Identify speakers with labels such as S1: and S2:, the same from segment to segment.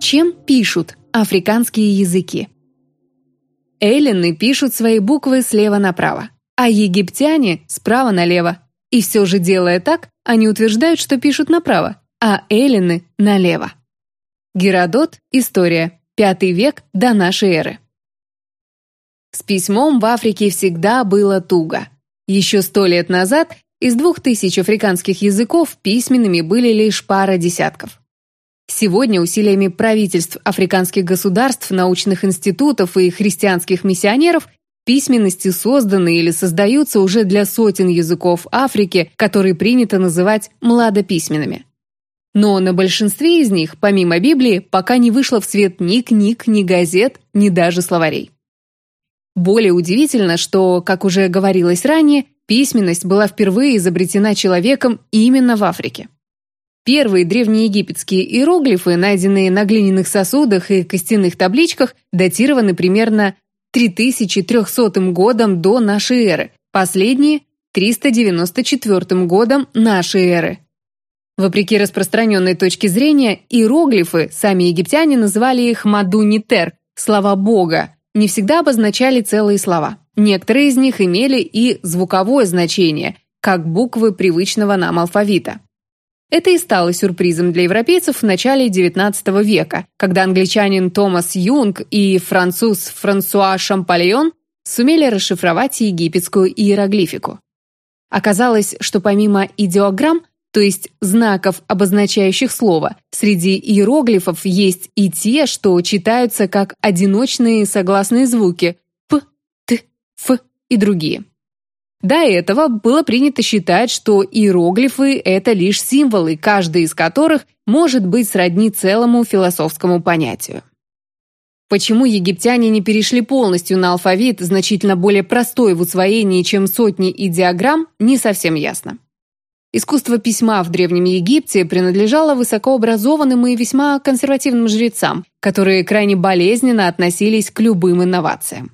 S1: Чем пишут африканские языки? Эллины пишут свои буквы слева направо, а египтяне — справа налево. И все же делая так, они утверждают, что пишут направо, а эллины — налево. Геродот. История. Пятый век до нашей эры. С письмом в Африке всегда было туго. Еще сто лет назад из двух тысяч африканских языков письменными были лишь пара десятков. Сегодня усилиями правительств африканских государств, научных институтов и христианских миссионеров письменности созданы или создаются уже для сотен языков Африки, которые принято называть младописьменными. Но на большинстве из них, помимо Библии, пока не вышло в свет ни книг, ни газет, ни даже словарей. Более удивительно, что, как уже говорилось ранее, Письменность была впервые изобретена человеком именно в Африке. Первые древнеегипетские иероглифы, найденные на глиняных сосудах и костяных табличках, датированы примерно 3300 годом до нашей эры, последние – 394 годом нашей эры. Вопреки распространенной точке зрения, иероглифы, сами египтяне называли их «мадунитер» – «слова Бога», не всегда обозначали целые слова. Некоторые из них имели и звуковое значение, как буквы привычного нам алфавита. Это и стало сюрпризом для европейцев в начале XIX века, когда англичанин Томас Юнг и француз Франсуа Шампальон сумели расшифровать египетскую иероглифику. Оказалось, что помимо идеограмм, то есть знаков, обозначающих слово, среди иероглифов есть и те, что читаются как одиночные согласные звуки Ф и другие. До этого было принято считать, что иероглифы — это лишь символы, каждый из которых может быть сродни целому философскому понятию. Почему египтяне не перешли полностью на алфавит, значительно более простой в усвоении, чем сотни идеограмм, не совсем ясно. Искусство письма в Древнем Египте принадлежало высокообразованным и весьма консервативным жрецам, которые крайне болезненно относились к любым инновациям.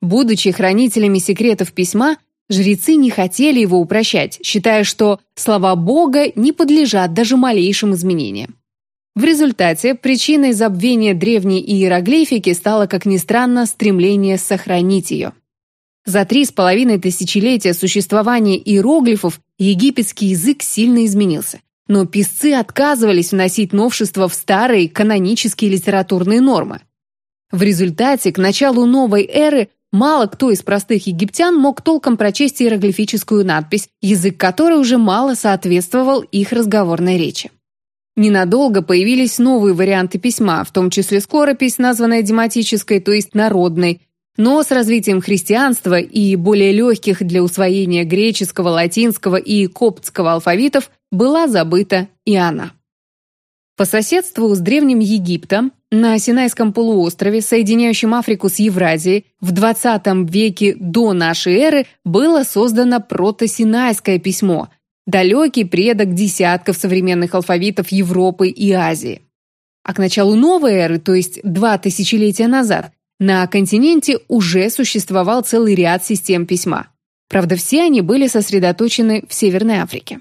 S1: Будучи хранителями секретов письма, жрецы не хотели его упрощать, считая, что слова Бога не подлежат даже малейшим изменениям. В результате причиной забвения древней иероглифики стало, как ни странно, стремление сохранить ее. За три с половиной тысячелетия существования иероглифов египетский язык сильно изменился. Но писцы отказывались вносить новшества в старые канонические литературные нормы. В результате к началу новой эры Мало кто из простых египтян мог толком прочесть иероглифическую надпись, язык которой уже мало соответствовал их разговорной речи. Ненадолго появились новые варианты письма, в том числе скоропись, названная дематической, то есть народной, но с развитием христианства и более легких для усвоения греческого, латинского и коптского алфавитов была забыта и она. По соседству с Древним Египтом на Синайском полуострове, соединяющем Африку с Евразией, в 20 веке до нашей эры было создано протосинайское письмо, далекий предок десятков современных алфавитов Европы и Азии. А к началу новой эры, то есть два тысячелетия назад, на континенте уже существовал целый ряд систем письма. Правда, все они были сосредоточены в Северной Африке.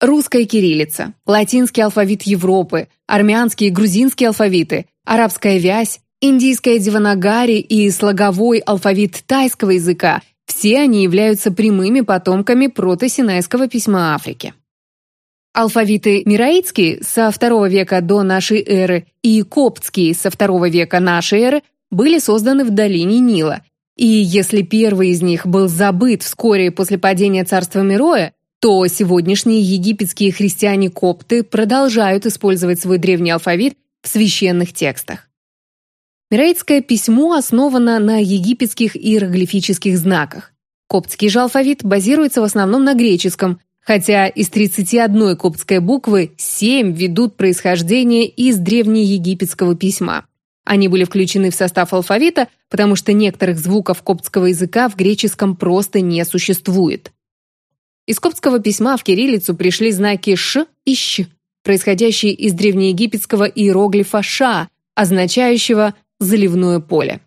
S1: Русская кириллица, латинский алфавит Европы, армянский и грузинский алфавиты, арабская вязь, индийская деванагари и слоговой алфавит тайского языка – все они являются прямыми потомками протосинайского письма Африки. Алфавиты мираитские со II века до нашей эры и коптские со II века нашей эры были созданы в долине Нила. И если первый из них был забыт вскоре после падения царства Мироя, то сегодняшние египетские христиане-копты продолжают использовать свой древний алфавит в священных текстах. Мираитское письмо основано на египетских иероглифических знаках. Коптский же алфавит базируется в основном на греческом, хотя из 31 коптской буквы 7 ведут происхождение из древнеегипетского письма. Они были включены в состав алфавита, потому что некоторых звуков коптского языка в греческом просто не существует. Из коптского письма в кириллицу пришли знаки «ш» и «щ», происходящие из древнеегипетского иероглифа «ша», означающего «заливное поле».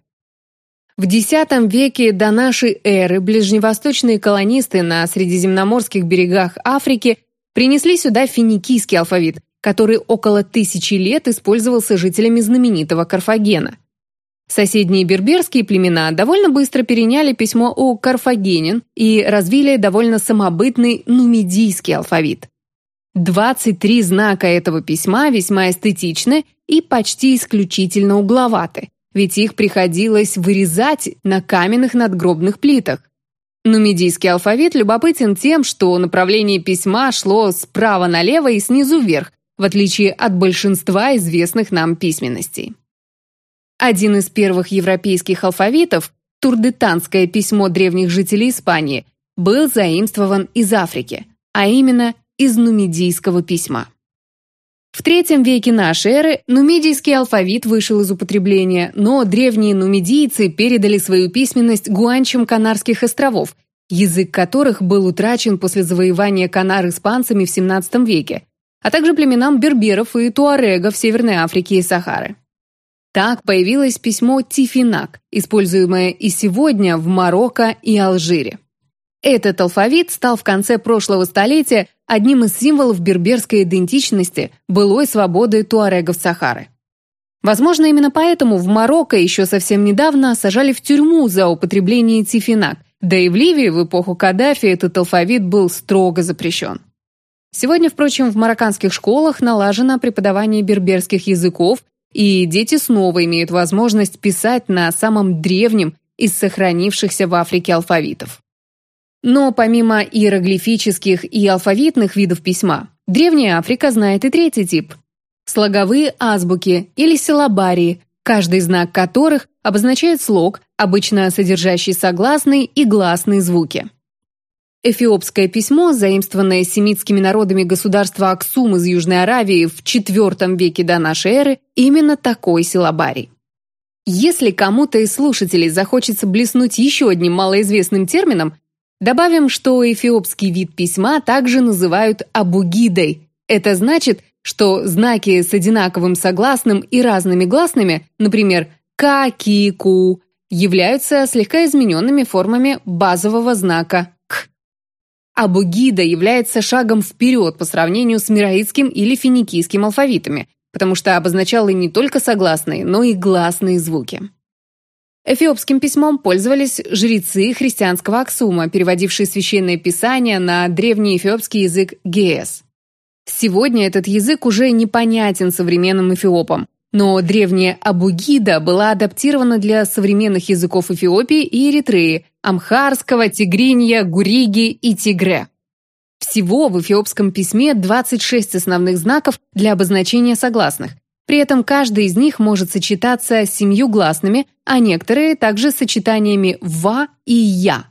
S1: В X веке до нашей эры ближневосточные колонисты на средиземноморских берегах Африки принесли сюда финикийский алфавит который около тысячи лет использовался жителями знаменитого Карфагена. Соседние берберские племена довольно быстро переняли письмо у карфагенин и развили довольно самобытный нумидийский алфавит. 23 знака этого письма весьма эстетичны и почти исключительно угловаты, ведь их приходилось вырезать на каменных надгробных плитах. Нумидийский алфавит любопытен тем, что направление письма шло справа налево и снизу вверх, в отличие от большинства известных нам письменностей. Один из первых европейских алфавитов, турдетанское письмо древних жителей Испании, был заимствован из Африки, а именно из нумидийского письма. В III веке нашей эры нумидийский алфавит вышел из употребления, но древние нумидийцы передали свою письменность гуанчам Канарских островов, язык которых был утрачен после завоевания Канар испанцами в XVII веке, а также племенам берберов и туарегов Северной Африки и Сахары. Так появилось письмо Тифинак, используемое и сегодня в Марокко и Алжире. Этот алфавит стал в конце прошлого столетия одним из символов берберской идентичности, былой свободы туарегов Сахары. Возможно, именно поэтому в Марокко еще совсем недавно сажали в тюрьму за употребление тифинак, да и в Ливии в эпоху Каддафи этот алфавит был строго запрещен. Сегодня, впрочем, в марокканских школах налажено преподавание берберских языков, и дети снова имеют возможность писать на самом древнем из сохранившихся в Африке алфавитов. Но помимо иероглифических и алфавитных видов письма, Древняя Африка знает и третий тип – слоговые азбуки или силабарии, каждый знак которых обозначает слог, обычно содержащий согласные и гласные звуки. Эфиопское письмо, заимствованное семитскими народами государства Аксум из Южной Аравии в IV веке до нашей эры, именно такой силабарий. Если кому-то из слушателей захочется блеснуть еще одним малоизвестным термином, Добавим, что эфиопский вид письма также называют абугидой. Это значит, что знаки с одинаковым согласным и разными гласными, например, «ка», «ки», «ку», являются слегка измененными формами базового знака. Абугида является шагом вперед по сравнению с мираитским или финикийским алфавитами, потому что обозначала не только согласные, но и гласные звуки. Эфиопским письмом пользовались жрецы христианского Аксума, переводившие священное писание на древний эфиопский язык геес. Сегодня этот язык уже непонятен современным эфиопам, но древняя абугида была адаптирована для современных языков Эфиопии и Эритреи – амхарского, тигринья, гуриги и тигре. Всего в эфиопском письме 26 основных знаков для обозначения согласных, при этом каждый из них может сочетаться с семью гласными, а некоторые также с сочетаниями «ва» и «я».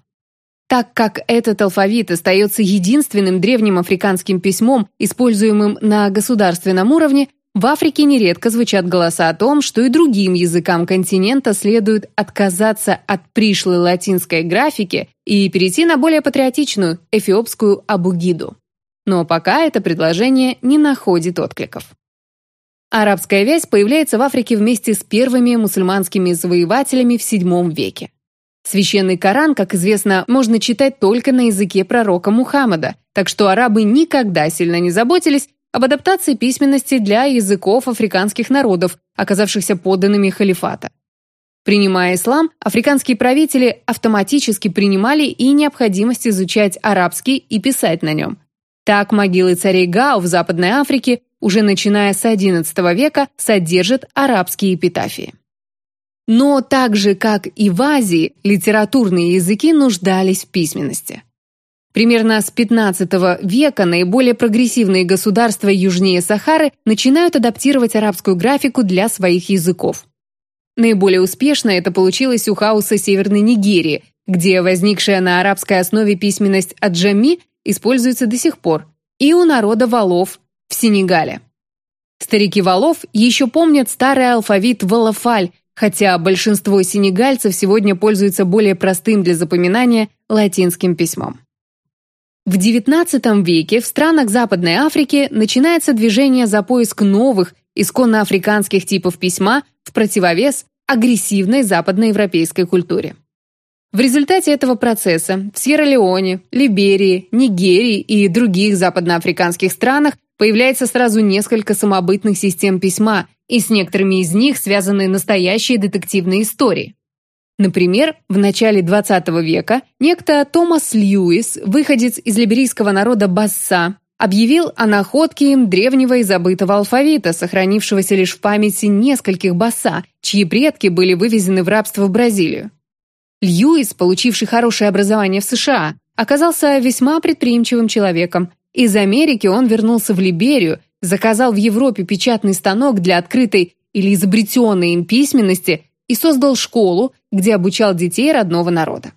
S1: Так как этот алфавит остается единственным древним африканским письмом, используемым на государственном уровне, в Африке нередко звучат голоса о том, что и другим языкам континента следует отказаться от пришлой латинской графики и перейти на более патриотичную эфиопскую абугиду. Но пока это предложение не находит откликов. Арабская вязь появляется в Африке вместе с первыми мусульманскими завоевателями в VII веке. Священный Коран, как известно, можно читать только на языке пророка Мухаммада, так что арабы никогда сильно не заботились об адаптации письменности для языков африканских народов, оказавшихся подданными халифата. Принимая ислам, африканские правители автоматически принимали и необходимость изучать арабский и писать на нем. Так могилы царей Гао в Западной Африке уже начиная с XI века содержит арабские эпитафии. Но так же, как и в Азии, литературные языки нуждались в письменности. Примерно с XV века наиболее прогрессивные государства южнее Сахары начинают адаптировать арабскую графику для своих языков. Наиболее успешно это получилось у хаоса Северной Нигерии, где возникшая на арабской основе письменность аджами используется до сих пор, и у народа валов в Сенегале. Старики валов еще помнят старый алфавит Валафаль, хотя большинство сенегальцев сегодня пользуются более простым для запоминания латинским письмом. В XIX веке в странах Западной Африки начинается движение за поиск новых, исконно африканских типов письма в противовес агрессивной западноевропейской культуре. В результате этого процесса в Сьерра-Леоне, Либерии, Нигерии и других западноафриканских странах появляется сразу несколько самобытных систем письма, и с некоторыми из них связаны настоящие детективные истории. Например, в начале XX века некто Томас Льюис, выходец из либерийского народа Басса, объявил о находке им древнего и забытого алфавита, сохранившегося лишь в памяти нескольких Басса, чьи предки были вывезены в рабство в Бразилию. Льюис, получивший хорошее образование в США, оказался весьма предприимчивым человеком. Из Америки он вернулся в Либерию, заказал в Европе печатный станок для открытой или изобретенной им письменности и создал школу, где обучал детей родного народа.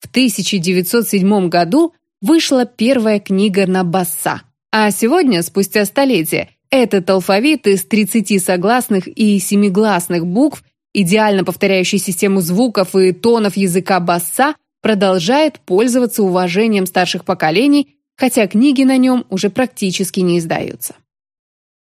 S1: В 1907 году вышла первая книга на басса, а сегодня, спустя столетия, этот алфавит из 30 согласных и семигласных букв, идеально повторяющий систему звуков и тонов языка басса, продолжает пользоваться уважением старших поколений, хотя книги на нем уже практически не издаются.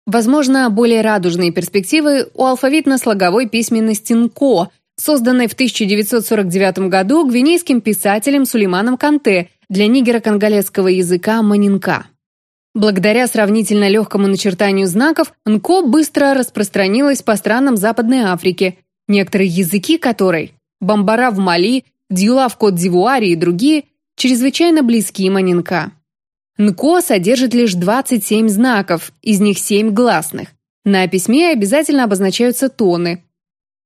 S1: Возможно, более радужные перспективы у алфавитно-слоговой письменности НКО, созданной в 1949 году гвинейским писателем Сулейманом Канте для нигеро-конголезского языка манинка. Благодаря сравнительно легкому начертанию знаков, НКО быстро распространилась по странам Западной Африки, некоторые языки которой – бамбара в Мали, дьюла в Кот-д'Ивуаре и другие – чрезвычайно близки манинка. НКО содержит лишь 27 знаков, из них 7 гласных. На письме обязательно обозначаются тоны.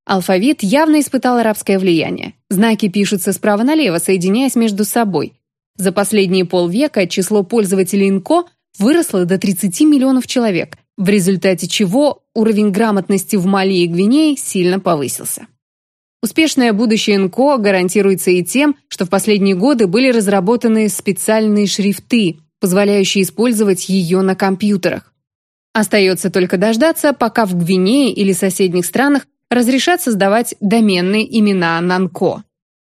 S1: Алфавит явно испытал арабское влияние. Знаки пишутся справа налево, соединяясь между собой. За последние полвека число пользователей НКО выросло до 30 миллионов человек, в результате чего уровень грамотности в Мали и Гвинее сильно повысился. Успешное будущее НКО гарантируется и тем, что в последние годы были разработаны специальные шрифты, позволяющие использовать ее на компьютерах. Остается только дождаться, пока в Гвинее или соседних странах разрешат создавать доменные имена на НКО.